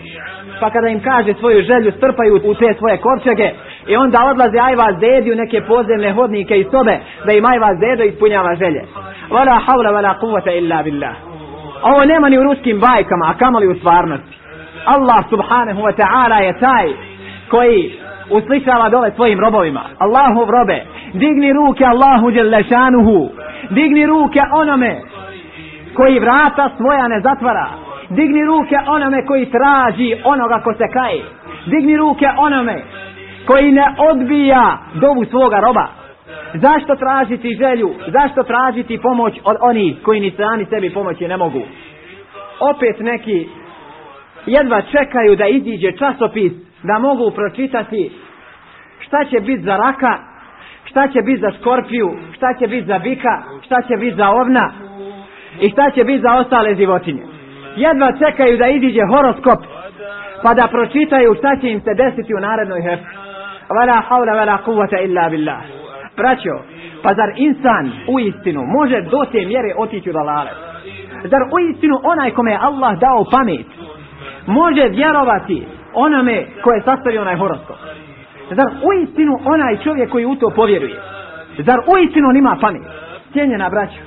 Pa kada im kaže svoju želju, strpaju u te svoje korčage I onda odlaze ajva zedi u neke podzemne hodnike i sobe da im ajva zedo ispunjava želje. Vala havla vala kuvata illa billah. Ovo nema ni u ruskim bajkama, a kamali u stvarnosti. Allah subhanahu wa ta'ala je taj koji uslišava dole svojim robovima. Allahu robe, digni ruke Allahu djelešanuhu. Digni ruke onome koji vrata svoja ne zatvara. Digni ruke onome koji traži onoga ko se kaje. Digni ruke onome koji ne odbija dovu svoga roba. Zašto tražiti želju? Zašto tražiti pomoć od onih koji ni sami sebi pomoći ne mogu? Opet neki jedva čekaju da iziđe časopis da mogu pročitati šta će biti za raka, šta će biti za skorpiju, šta će biti za bika, šta će biti za ovna i šta će biti za ostale životinje. Jedva čekaju da iziđe horoskop pa da pročitaju šta će im se desiti u narednoj hefti. Vala haula vala kuvata illa billah. Braćo, pa zar insan u istinu može do te mjere otići u dalale? Zar u istinu onaj kome je Allah dao pamet može vjerovati onome koje je sastavio onaj horoskop? Zar u istinu onaj čovjek koji u to povjeruje? Zar u istinu on ima pamet? Cijenjena braćo,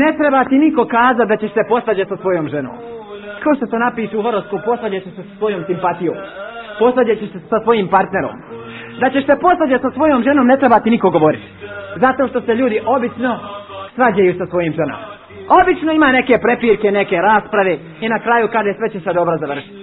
ne treba ti niko kazati da ćeš se posvađati sa svojom ženom. Ko što to napiše u horoskopu, ćeš se sa svojom simpatijom. Posađati se sa svojim partnerom da ćeš se posvađati sa svojom ženom, ne treba ti niko govoriti. Zato što se ljudi obično svađaju sa svojim ženama. Obično ima neke prepirke, neke rasprave i na kraju kada sve će se dobro završiti.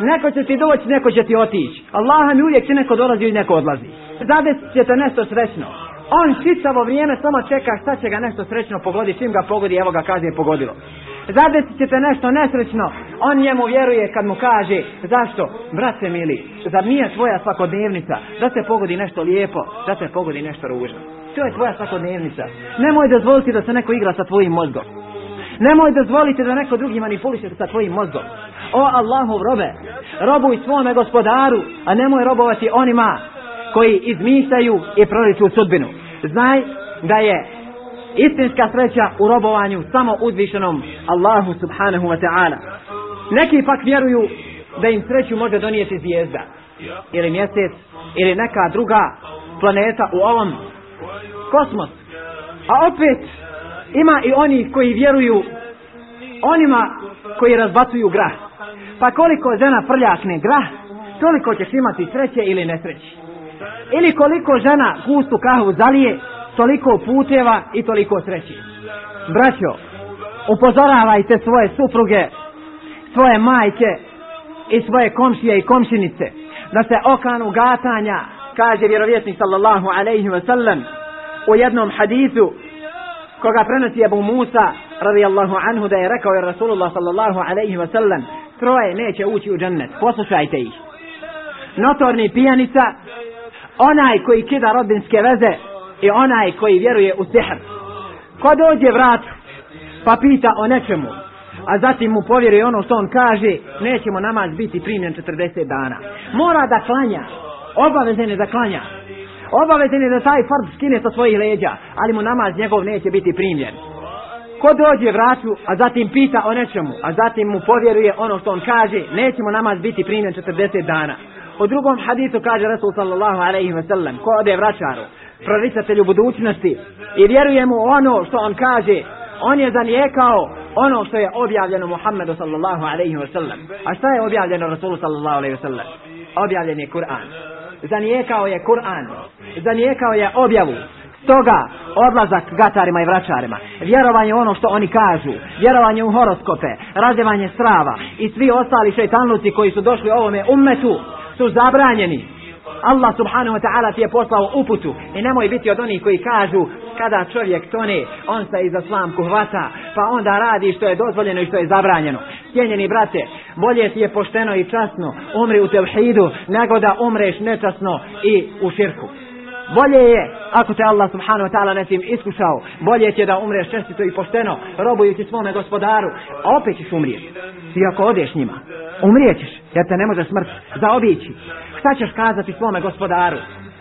Neko će ti doći, neko će ti otići. Allaha mi uvijek će neko dolazi i neko odlazi. Zadesit će te nešto srećno. On čitavo vrijeme samo čeka šta će ga nešto srećno pogoditi. Čim ga pogodi, evo ga kaže pogodilo zadesit ćete nešto nesrećno, on njemu vjeruje kad mu kaže, zašto, brate mili, zar nije tvoja svakodnevnica, da te pogodi nešto lijepo, da te pogodi nešto ružno. To je tvoja svakodnevnica. Nemoj dozvoliti da se neko igra sa tvojim mozgom. Nemoj dozvoliti da neko drugi manipuliše sa tvojim mozgom. O Allahov robe, robuj svome gospodaru, a nemoj robovati onima koji izmišljaju i proriču sudbinu. Znaj da je istinska sreća u robovanju samo uzvišenom Allahu subhanahu wa ta'ala. Neki pak vjeruju da im sreću može donijeti zvijezda ili mjesec ili neka druga planeta u ovom kosmos. A opet ima i oni koji vjeruju onima koji razbacuju grah. Pa koliko žena prljakne grah, toliko ćeš imati sreće ili nesreće. Ili koliko žena gustu kahvu zalije, toliko puteva i toliko sreći. Braćo, upozoravajte svoje supruge, svoje majke i svoje komšije i komšinice da se okanu gatanja, kaže vjerovjesnik sallallahu alaihi wa sallam u jednom hadisu koga prenosi Abu Musa radijallahu anhu da je rekao je Rasulullah sallallahu alaihi wa sallam troje neće ući u džennet, poslušajte ih. Notorni pijanica, onaj koji kida rodinske veze i onaj koji vjeruje u sihr. Ko dođe vrat pa pita o nečemu, a zatim mu povjeruje ono što on kaže, nećemo namaz biti primljen 40 dana. Mora da klanja, obavezen je da klanja. Obavezen je da taj fard skine sa svojih leđa, ali mu namaz njegov neće biti primljen. Ko dođe vratu, a zatim pita o nečemu, a zatim mu povjeruje ono što on kaže, nećemo namaz biti primljen 40 dana. U drugom hadisu kaže Rasul sallallahu alaihi ve sellem, ko ode vraćaru, proricatelju budućnosti i vjeruje mu ono što on kaže, on je zanijekao ono što je objavljeno Muhammedu sallallahu alaihi ve sellem. A šta je objavljeno Rasulu sallallahu alaihi ve sellem? Objavljen je Kur'an. Zanijekao je Kur'an. Zanijekao je objavu. Stoga odlazak gatarima i vraćarima, vjerovanje ono što oni kažu, vjerovanje u horoskope, razjevanje strava i svi ostali šeitanluci koji su došli ovome ummetu su zabranjeni. Allah subhanahu wa ta'ala ti je poslao uputu i nemoj biti od onih koji kažu kada čovjek tone, on se iza slamku hvata, pa onda radi što je dozvoljeno i što je zabranjeno. Cijenjeni brate, bolje ti je pošteno i časno umri u tevhidu nego da umreš nečasno i u širku. Bolje je, ako te Allah subhanahu wa ta'ala nesim iskušao, bolje će da umreš čestito i pošteno, robujući svome gospodaru, a opet ćeš umrijeti. Ti ako odeš njima, umrijećeš, jer te ne može smrt zaobići. Šta ćeš kazati svome gospodaru?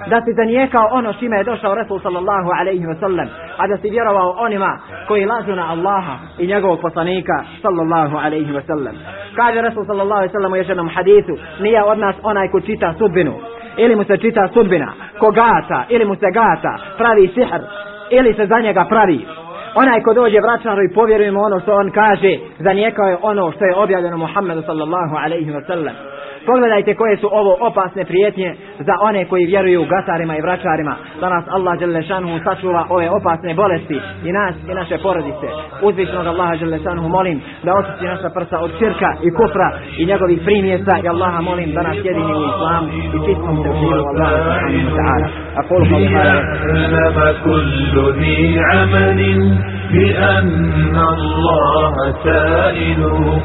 Da si zanijekao ono s čime je došao Resul sallallahu alaihi wa sallam, a da si vjerovao onima koji lažu na Allaha i njegovog poslanika sallallahu alaihi wa sallam. Kaže Resul sallallahu alaihi wa sallam u jednom hadisu, nije od nas onaj ko čita sudbinu, ili mu se čita sudbina, ko gata, ili mu se gata, pravi sihr, ili se za njega pravi. Onaj ko dođe vraćaru i povjeruje mu ono što on kaže, zanijekao je ono što je objavljeno Muhammedu sallallahu alaihi wa sallam. Pogledajte koje su ovo opasne prijetnje za one koji vjeruju gatarima i vraćarima. Da nas Allah Đelešanu sačuva ove opasne bolesti i nas i naše porodice. Uzvišnog Allaha Đelešanu molim da očisti naša prsa od širka i kufra i njegovih primjesa i Allaha molim da nas jedini u islamu i čistom se uživu Allaha subhanahu wa ta'ala. أقول قولي هذا كل ذي عمل بأن الله سائله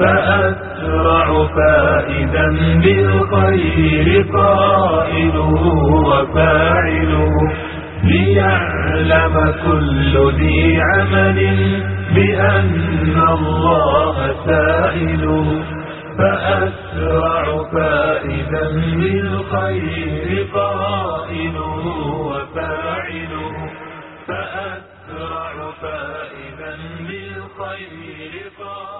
فأسرع فائدا بالخير قائله وفاعله ليعلم كل ذي عمل بأن الله سائله فأسرع فائدا بالخير قائله وفاعله فأسرع فائدا بالخير قائله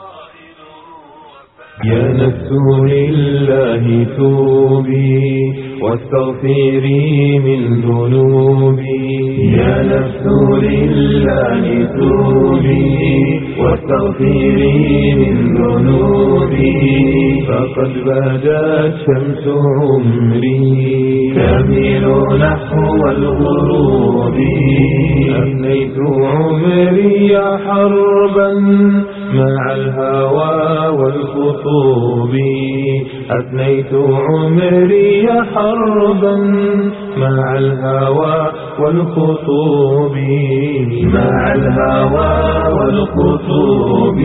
يا نفس لله توبي واستغفري من ذنوبي. يا نفس لله توبي واستغفري من ذنوبي. فقد بدت شمس عمري. تميل نحو الغروب. أفنيت عمري حربا. مع الهوى والخطوب. أثنيت عمري حربا مع الهوى والخطوب. مع الهوى والخطوب.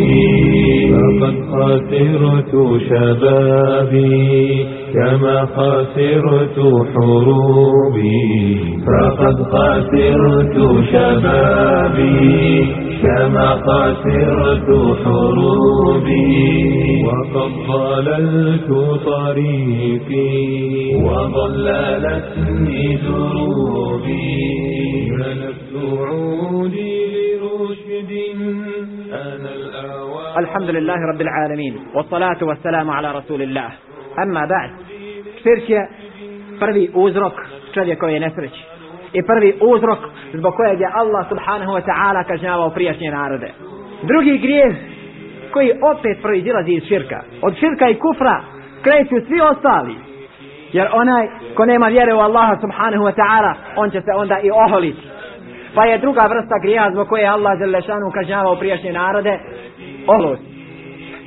فقد خسرت شبابي كما خسرت حروبي. فقد خسرت شبابي كما خسرت حروبي وقد ضللت طريقي وضللتني دروبي نفس عودي لرشد أنا الأوان. الحمد لله رب العالمين والصلاة والسلام على رسول الله. أما بعد širk je prvi uzrok čovjekove nesreći i prvi uzrok zbog kojeg je Allah subhanahu wa ta'ala kažnjavao prijašnje narode. Drugi grijeh koji opet proizilazi iz širka. Od širka i kufra kreću svi ostali. Jer onaj ko nema vjere u Allaha subhanahu wa ta'ala, on će se onda i oholiti. Pa je druga vrsta grija zbog koje Allah Želešanu kažnjavao prijašnje narode, oholost.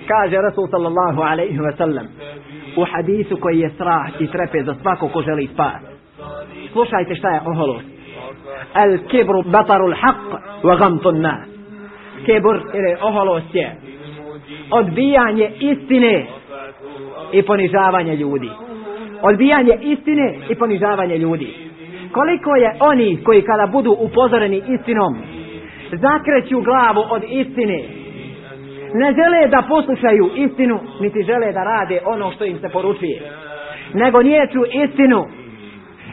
Kaže Rasul sallallahu alaihi wa sallam u hadisu koji je strah i trepe za svako ko želi spas. Slušajte šta je oholost. El kibru batarul haq wa gamtun nas kebur ili oholost je odbijanje istine i ponižavanje ljudi. Odbijanje istine i ponižavanje ljudi. Koliko je oni koji kada budu upozoreni istinom zakreću glavu od istine ne žele da poslušaju istinu niti žele da rade ono što im se poručuje nego niječu istinu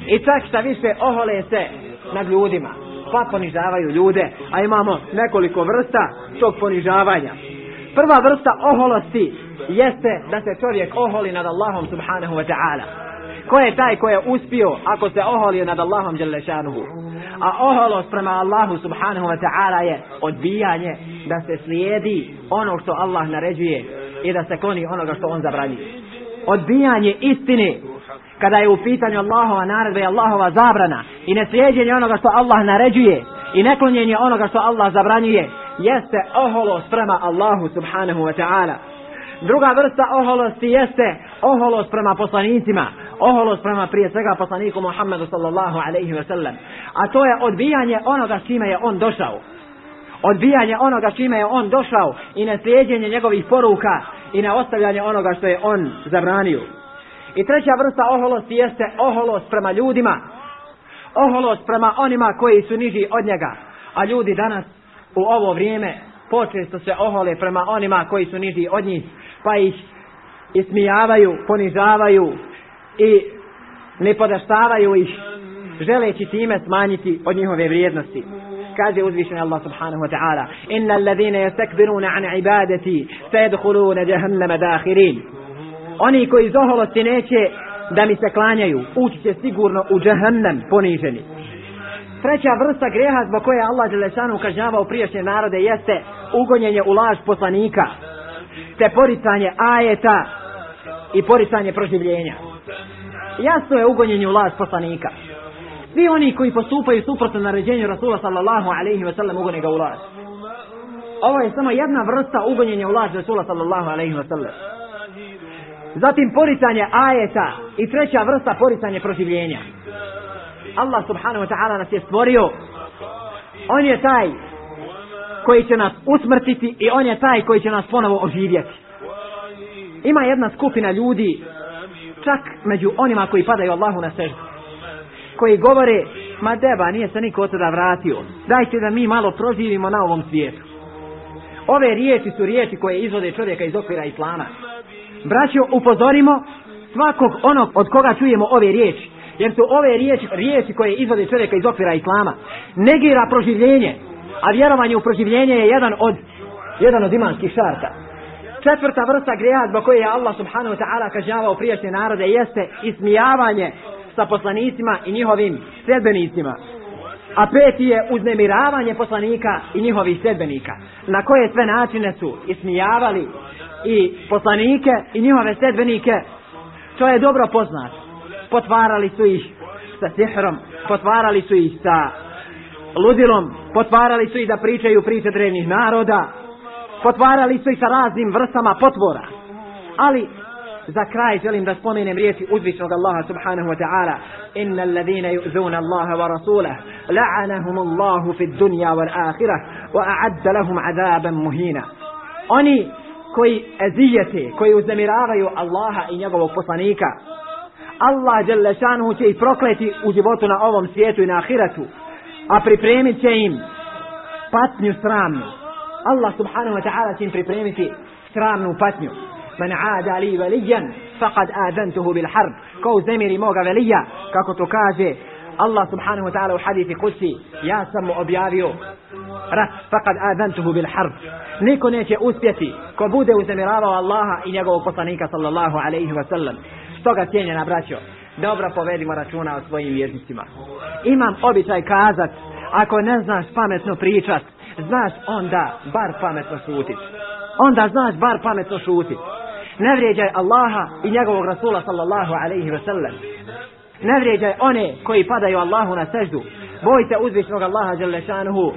i čak šta više ohole se nad ljudima pa ponižavaju ljude a imamo nekoliko vrsta tog ponižavanja. Prva vrsta oholosti jeste da se čovjek oholi nad Allahom subhanahu wa ta'ala. Ko je taj ko je uspio ako se oholio nad Allahom djelešanuhu? a oholost prema Allahu subhanahu wa ta'ala je odbijanje da se slijedi ono što Allah naređuje i da se koni onoga što on zabranjuje. Odbijanje istine kada je u pitanju Allahova naredba i Allahova zabrana i neslijedjenje onoga što Allah naređuje i neklonjenje onoga što Allah zabranjuje jeste oholost prema Allahu subhanahu wa ta'ala. Druga vrsta oholosti jeste oholost prema poslanicima, oholost prema prije svega poslaniku Muhammedu sallallahu alaihi wa sallam. A to je odbijanje onoga s čime je on došao. Odbijanje onoga s čime je on došao i naslijedjenje njegovih poruka i na ostavljanje onoga što je on zabranio. I treća vrsta oholosti jeste oholost prema ljudima. Oholost prema onima koji su niži od njega. A ljudi danas u ovo vrijeme počesto se ohole prema onima koji su niži od njih, pa ih ismijavaju, ponižavaju i ne podaštavaju ih, želeći time smanjiti od njihove vrijednosti. Kaže uzvišen Allah subhanahu wa ta'ala Inna alladhina yastakbiruna an ibadati sayadkhuluna jahannama dakhirin Oni koji iz oholosti neće da mi se klanjaju, ući će sigurno u džahannam poniženi treća vrsta greha zbog koje Allah Đelešanu kažnjavao prijašnje narode jeste ugonjenje u laž poslanika te poricanje ajeta i poricanje proživljenja. Jasno je ugonjenje u laž poslanika. Svi oni koji postupaju suprotno naređenju Rasula sallallahu alaihi wa sallam ugone ga u laž. Ovo je samo jedna vrsta ugonjenja u laž Rasula sallallahu alaihi wa sallam. Zatim poricanje ajeta i treća vrsta poricanje proživljenja. Allah subhanahu wa ta'ala nas je stvorio. On je taj koji će nas usmrtiti i on je taj koji će nas ponovo oživjeti. Ima jedna skupina ljudi čak među onima koji padaju Allahu na seždu koji govore ma deba nije se niko od tada vratio. Dajte da mi malo proživimo na ovom svijetu. Ove riječi su riječi koje izvode čovjeka iz okvira Islama braćo upozorimo svakog onog od koga čujemo ove riječi jer su ove riječi, riječi koje izvode čovjeka iz okvira islama, negira proživljenje, a vjerovanje u proživljenje je jedan od, jedan od imanskih šarta. Četvrta vrsta greha zbog koje je Allah subhanahu wa ta'ala kažnjavao prijašnje narode jeste ismijavanje sa poslanicima i njihovim sredbenicima. A peti je uznemiravanje poslanika i njihovih sredbenika. Na koje sve načine su ismijavali i poslanike i njihove sedbenike, to je dobro poznat. potvarali su ih sa sihrom, potvarali su ih sa ludilom, potvarali su ih da pričaju priče drevnih naroda, potvarali su ih sa raznim vrstama potvora. Ali za kraj želim da spomenem riječi uzvišnog Allaha subhanahu wa ta'ala inna alladhina yu'zuna Allaha wa rasulahu la'anahum Allahu fi dunya wal akhirah wa a'adda lahum 'adaban muhina oni koji ezijete koji uznemiravaju Allaha i njegovog poslanika. Allah dželle šanuhu će ih prokleti u životu na ovom svijetu i na ahiretu a pripremit će im patnju sramnu. Allah subhanahu wa ta'ala će im pripremiti sramnu patnju. Man aada li velijan faqad adantuhu bil harb. Ko uznemiri moga velija kako to kaže Allah subhanahu wa ta'ala u hadithi kusi ja sam mu objavio rat faqad adantuhu bil harb niko neće uspjeti ko bude uznemiravao Allaha i njegovog poslanika sallallahu alaihi wa sallam Stoga cijenjena braćo, dobro povedimo računa o svojim vjernicima. Imam običaj kazat, ako ne znaš pametno pričat, znaš onda bar pametno šutit. onda znaš bar pametno šutit. Ne vrijeđaj Allaha i njegovog Rasula sallallahu alaihi wa sallam. Ne vrijeđaj one koji padaju Allahu na seždu. Bojte uzvišnog Allaha Đalešanuhu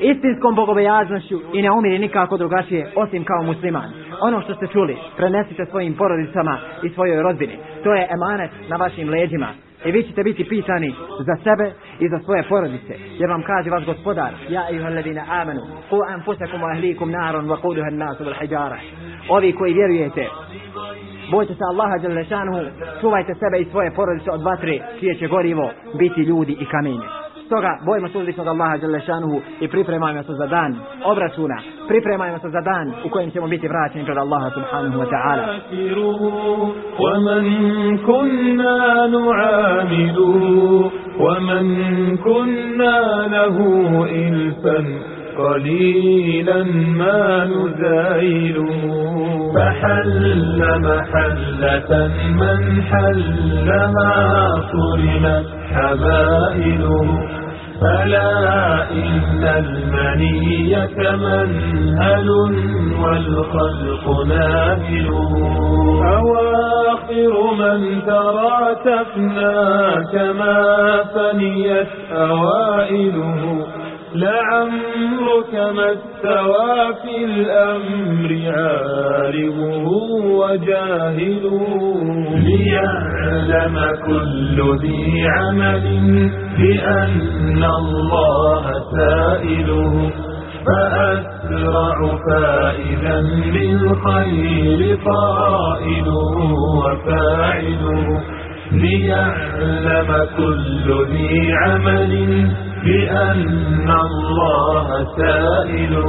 istinskom bogobojaznošću i ne umiri nikako drugačije osim kao musliman. Ono što ste čuli, prenesite svojim porodicama i svojoj rodbini. To je emanet na vašim leđima. I vi ćete biti pitani za sebe i za svoje porodice. Jer vam kaže vas gospodar, ja i ladina amanu, ku anfusakum ahlikum naron wa kuduha nasu bil hijara. Ovi koji vjerujete, bojte se Allaha dželešanuhu, čuvajte sebe i svoje porodice od vatre, čije će gorivo biti ljudi i kamenje. Stoga bojimo se uzvišnog Allaha Đalešanuhu i pripremajmo se za dan obračuna. Pripremajmo se za dan u kojem ćemo biti vraćeni pred Allaha subhanahu wa ta'ala. ومن كنا نعامل ومن كنا له إلفا قليلا ما نزايل فحل محلة من حلها صرمت حبائله فلا إن المنية منهل والخلق نافل أواخر من ترى تفنى كما فنيت أوائله. لعمرك ما استوى في الأمر عالمه وجاهله ليعلم كل ذي عمل بأن الله سائله فأسرع فائدا بالخير قائله وفاعله ليعلم كل ذي عمل بأن الله سائل.